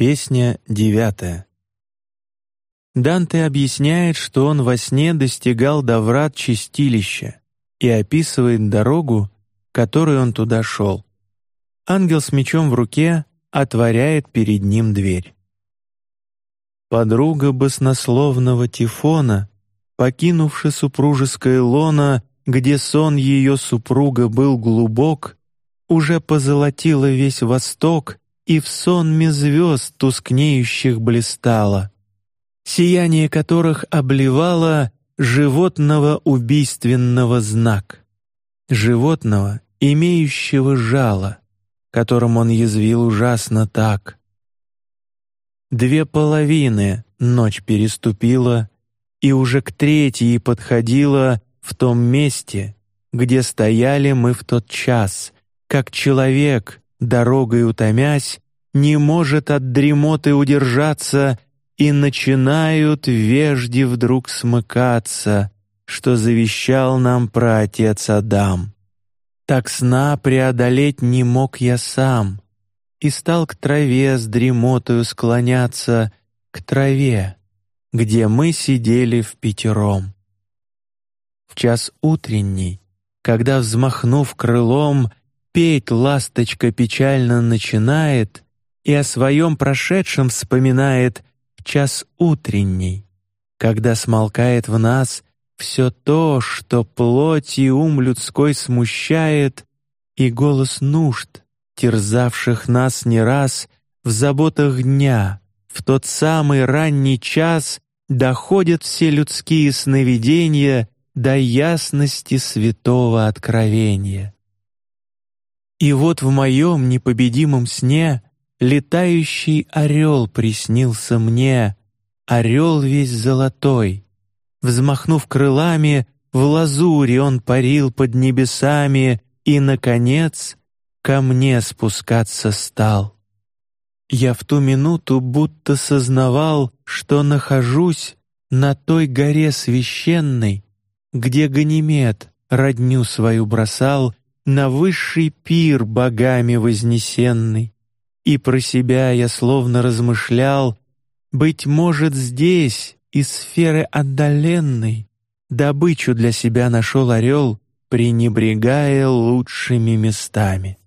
Песня девятая. Данте объясняет, что он во сне достигал до врат чистилища и описывает дорогу, которой он туда шел. Ангел с мечом в руке отворяет перед ним дверь. Подруга баснословного Тифона, покинувши супружеское лоно, где сон ее супруга был глубок, уже позолотила весь восток и в сонме звезд тускнеющих блистала, сияние которых обливало животного убийственного знак, животного, имеющего жало, которым он язвил ужасно так. Две половины ночь переступила, и уже к третьей подходила в том месте, где стояли мы в тот час, как человек, дорогой утомясь, не может от дремоты удержаться, и начинают вежди вдруг смыкаться, что завещал нам праотец Адам. Так сна преодолеть не мог я сам, и стал к траве с дремотою склоняться, к траве, где мы сидели в пятером. В час утренний, когда взмахнув крылом, Петь ласточка печально начинает и о своем прошедшем вспоминает в час утренний, когда смолкает в нас все то, что плоть и ум людской смущает, и голос нужд, терзавших нас не раз в заботах дня, в тот самый ранний час доходят все людские сновидения до ясности святого откровения. И вот в моем непобедимом сне летающий орел приснился мне, орел весь золотой. Взмахнув крылами, в лазури он парил под небесами и, наконец, ко мне спускаться стал. Я в ту минуту будто сознавал, что нахожусь на той горе священной, где Ганимед родню свою бросал на высший пир богами вознесенный. И про себя я словно размышлял, быть может здесь из сферы отдаленной добычу для себя нашел орел, пренебрегая лучшими местами.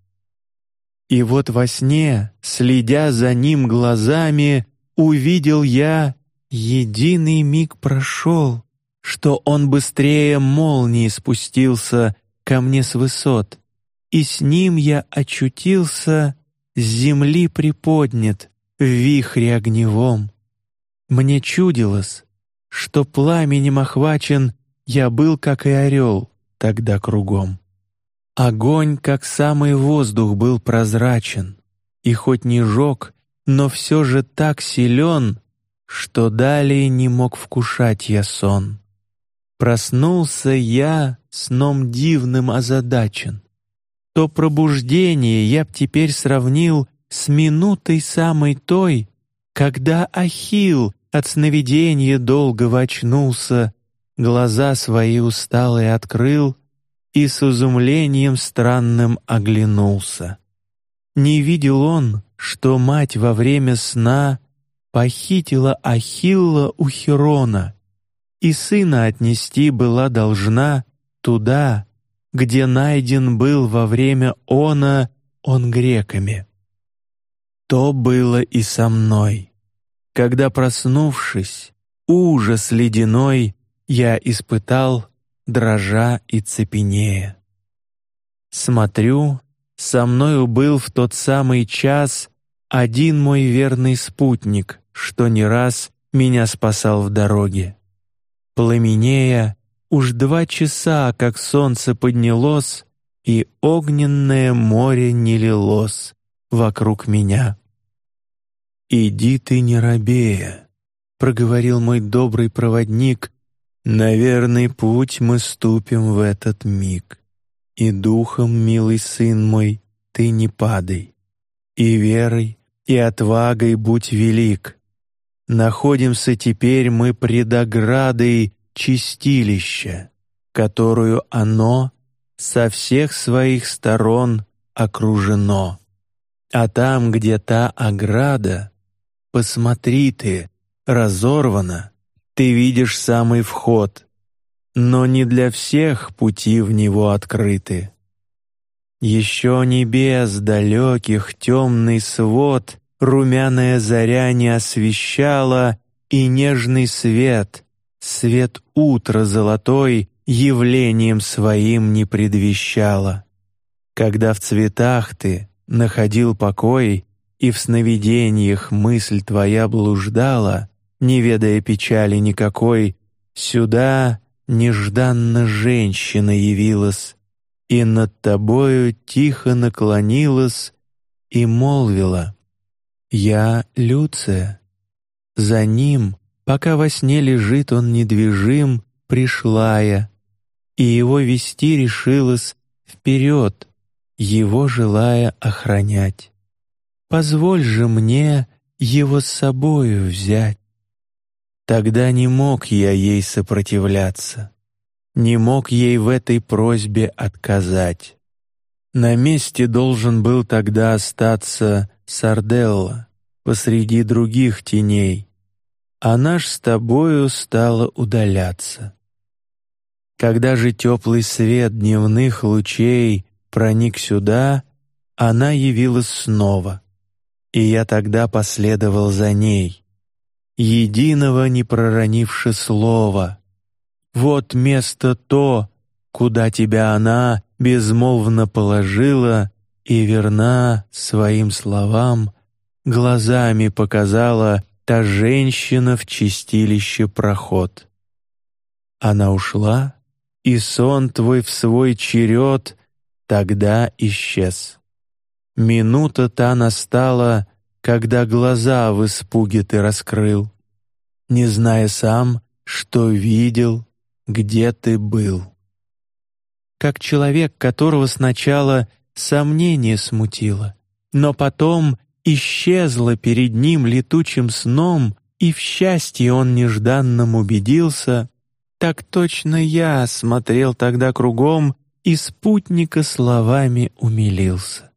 И вот во сне, следя за ним глазами, увидел я единый миг прошел, что он быстрее молнии спустился ко мне с высот, и с ним я очутился с земли приподнят в вихре огневом. Мне чудилось, что пламенем охвачен я был, как и орел, тогда кругом. Огонь, как самый воздух, был прозрачен, и хоть не жег, но все же так силен, что далее не мог вкушать я сон. Проснулся я сном дивным озадачен. То пробуждение я б теперь сравнил с минутой самой той, когда Ахил от сновидения долгого очнулся, глаза свои усталые открыл и с изумлением странным оглянулся. Не видел он, что мать во время сна похитила Ахилла у Хирона и сына отнести была должна туда, где найден был во время она он греками. То было и со мной, когда проснувшись, ужас ледяной я испытал, дрожа и цепенея. Смотрю, со мною был в тот самый час один мой верный спутник, что не раз меня спасал в дороге пламенея, уж два часа, как солнце поднялось, и огненное море не лилось вокруг меня. Иди ты не робея, проговорил мой добрый проводник. На верный путь мы ступим в этот миг, и духом, милый сын мой, ты не падай, и верой, и отвагой будь велик. Находимся теперь мы пред оградой чистилища, которую оно со всех своих сторон окружено. А там, где та ограда, посмотри ты, разорвано, ты видишь самый вход, но не для всех пути в него открыты. Еще небес далеких темный свод румяная заря не освещала, и нежный свет, свет утра золотой, явлением своим не предвещала. Когда в цветах ты находил покой и в сновидениях мысль твоя блуждала, не ведая печали никакой, сюда нежданно женщина явилась и над тобою тихо наклонилась и молвила: "Я Люция. За ним, пока во сне лежит он недвижим, пришла я, и его вести решилась вперед, его желая охранять. Позволь же мне его с собою взять. Тогда не мог я ей сопротивляться, не мог ей в этой просьбе отказать. На месте должен был тогда остаться Сарделла посреди других теней, а наш с тобою стало удаляться. Когда же теплый свет дневных лучей проник сюда, она явилась снова, и я тогда последовал за ней единого не проронивши слова. Вот место то, куда тебя она безмолвно положила и верна своим словам, глазами показала та женщина в чистилище проход. Она ушла, и сон твой в свой черед тогда исчез. Минута та настала, когда глаза в испуге ты раскрыл, не зная сам, что видел, где ты был. Как человек, которого сначала сомнение смутило, но потом исчезло перед ним летучим сном, и в счастье он нежданном убедился, так точно я смотрел тогда кругом и спутника словами умилился.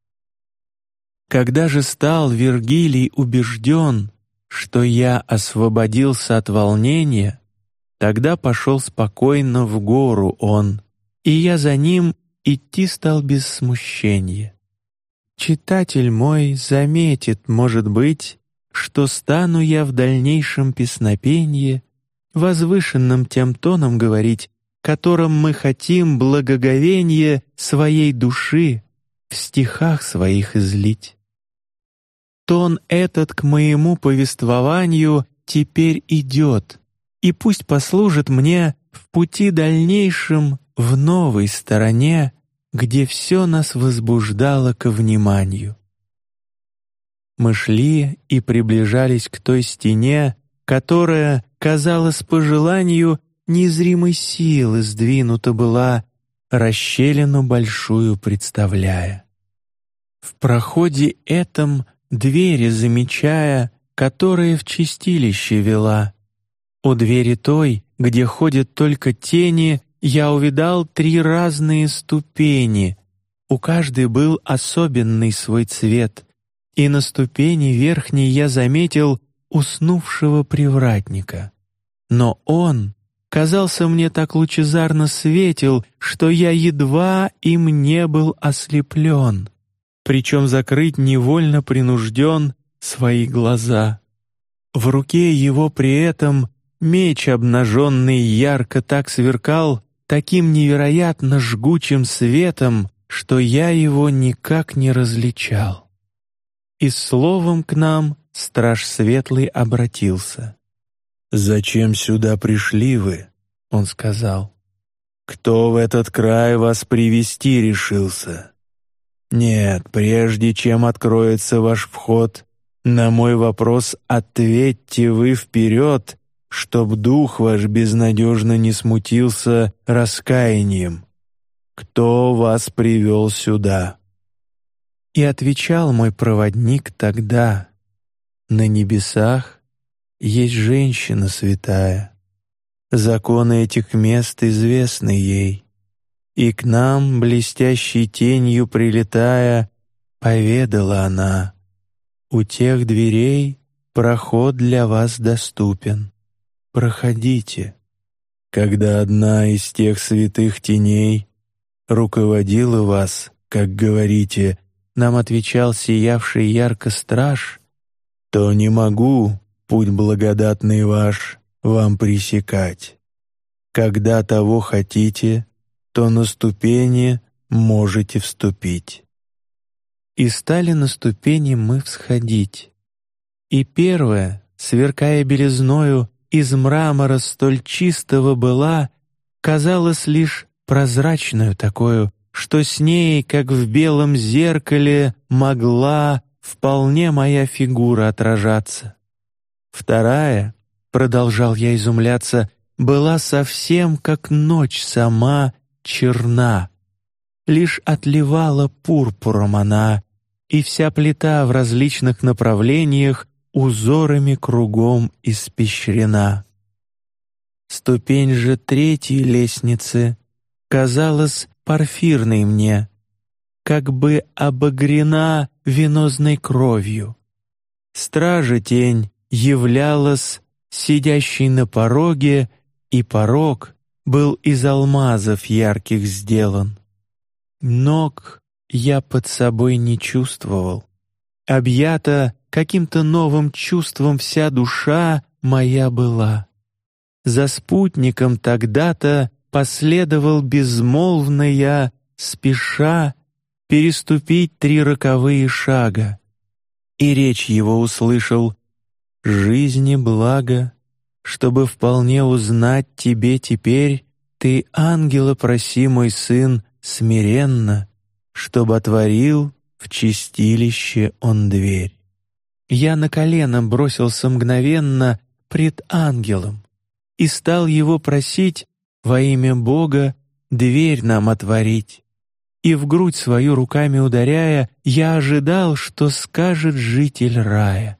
Когда же стал Вергилий убежден, что я освободился от волнения, тогда пошел спокойно в гору он, и я за ним идти стал без смущения. Читатель мой заметит, может быть, что стану я в дальнейшем песнопении возвышенным тем тоном говорить, которым мы хотим благоговение своей души в стихах своих излить. Тон этот к моему повествованию теперь идет, и пусть послужит мне в пути дальнейшем в новой стороне, где все нас возбуждало к вниманию. Мы шли и приближались к той стене, которая, казалось, по желанию незримой силы сдвинута была, расщелину большую представляя. В проходе этом двери замечая, которая в чистилище вела. У двери той, где ходят только тени, я увидал три разные ступени. У каждой был особенный свой цвет, и на ступени верхней я заметил уснувшего привратника. Но он казался мне так лучезарно светил, что я едва им не был ослеплен причем закрыть невольно принужден свои глаза. В руке его при этом меч обнаженный ярко так сверкал, таким невероятно жгучим светом, что я его никак не различал. И словом к нам страж светлый обратился. Зачем сюда пришли вы? Он сказал. Кто в этот край вас привести решился? Нет, прежде чем откроется ваш вход, на мой вопрос ответьте вы вперед, чтоб дух ваш безнадежно не смутился раскаянием. Кто вас привел сюда? И отвечал мой проводник тогда: на небесах есть женщина святая. Законы этих мест известны ей и к нам, блестящей тенью прилетая, поведала она: у тех дверей проход для вас доступен. Проходите. Когда одна из тех святых теней руководила вас, как говорите, нам отвечал сиявший ярко страж, то не могу путь благодатный ваш вам пресекать. Когда того хотите, то на ступени можете вступить. И стали на ступени мы всходить. И первая, сверкая белезною, из мрамора столь чистого была, казалась лишь прозрачную такую, что с ней, как в белом зеркале, могла вполне моя фигура отражаться. Вторая, продолжал я изумляться, была совсем как ночь сама черна, лишь отливала пурпуром она, и вся плита в различных направлениях узорами кругом испещрена. Ступень же третьей лестницы казалась парфирной мне, как бы обогрена венозной кровью. Стража тень являлась сидящей на пороге, и порог был из алмазов ярких сделан. Ног я под собой не чувствовал. Объята каким-то новым чувством вся душа моя была. За спутником тогда-то последовал безмолвно я, спеша переступить три роковые шага, и речь его услышал: жизни благо, чтобы вполне узнать тебе теперь, ты ангела проси, мой сын, смиренно, чтобы отворил в чистилище он дверь. Я на колено бросился мгновенно пред ангелом и стал его просить во имя Бога дверь нам отворить. И в грудь свою руками ударяя, я ожидал, что скажет житель рая.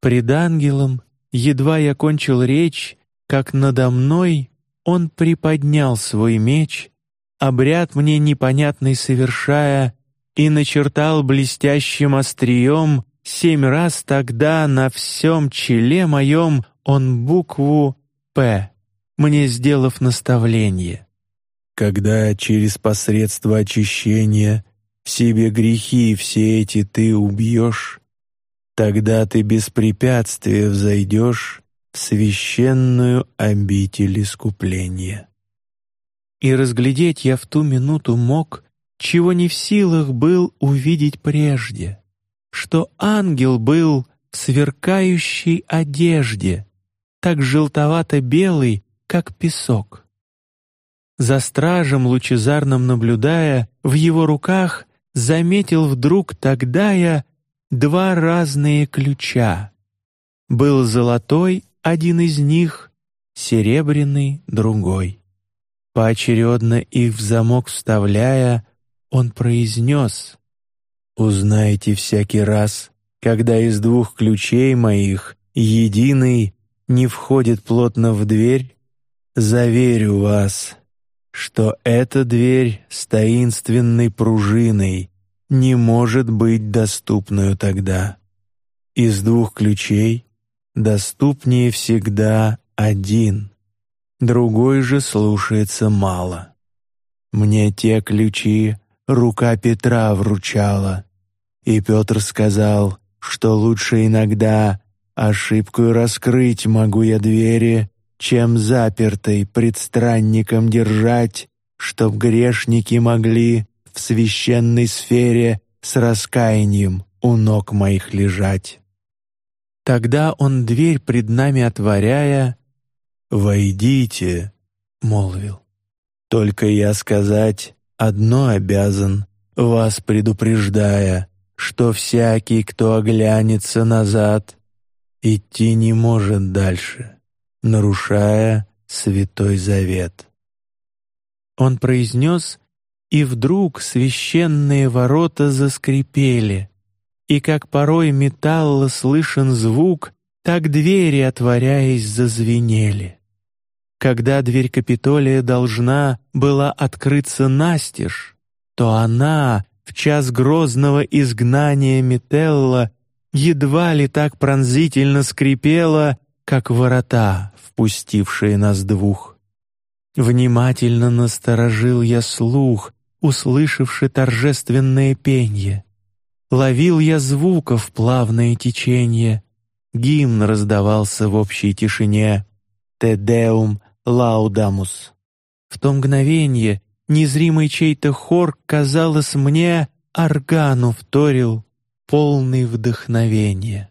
Пред ангелом едва я кончил речь, как надо мной он приподнял свой меч, обряд мне непонятный совершая, и начертал блестящим острием семь раз тогда на всем челе моем он букву П, мне сделав наставление. Когда через посредство очищения в себе грехи все эти ты убьешь, тогда ты без препятствия взойдешь в священную обитель искупления. И разглядеть я в ту минуту мог, чего не в силах был увидеть прежде, что ангел был в сверкающей одежде, так желтовато-белый, как песок. За стражем лучезарным наблюдая, в его руках заметил вдруг тогда я два разные ключа. Был золотой один из них, серебряный другой. Поочередно их в замок вставляя, он произнес: "Узнайте всякий раз, когда из двух ключей моих единый не входит плотно в дверь, заверю вас, что эта дверь с таинственной пружиной не может быть доступною тогда. Из двух ключей доступнее всегда один, другой же слушается мало. Мне те ключи рука Петра вручала, и Петр сказал, что лучше иногда ошибку раскрыть могу я двери, чем запертой пред странником держать, чтоб грешники могли в священной сфере с раскаянием у ног моих лежать. Тогда он дверь пред нами отворяя, войдите, молвил. Только я сказать одно обязан, вас предупреждая, что всякий, кто оглянется назад, идти не может дальше нарушая святой завет. Он произнес, и вдруг священные ворота заскрипели, и как порой металла слышен звук, так двери, отворяясь, зазвенели. Когда дверь Капитолия должна была открыться настежь, то она в час грозного изгнания Метелла едва ли так пронзительно скрипела, как ворота, впустившие нас двух. Внимательно насторожил я слух, услышавши торжественное пенье. Ловил я звуков плавное течение, гимн раздавался в общей тишине. Тедеум лаудамус. В то мгновенье незримый чей-то хор, казалось мне, органу вторил, полный вдохновения.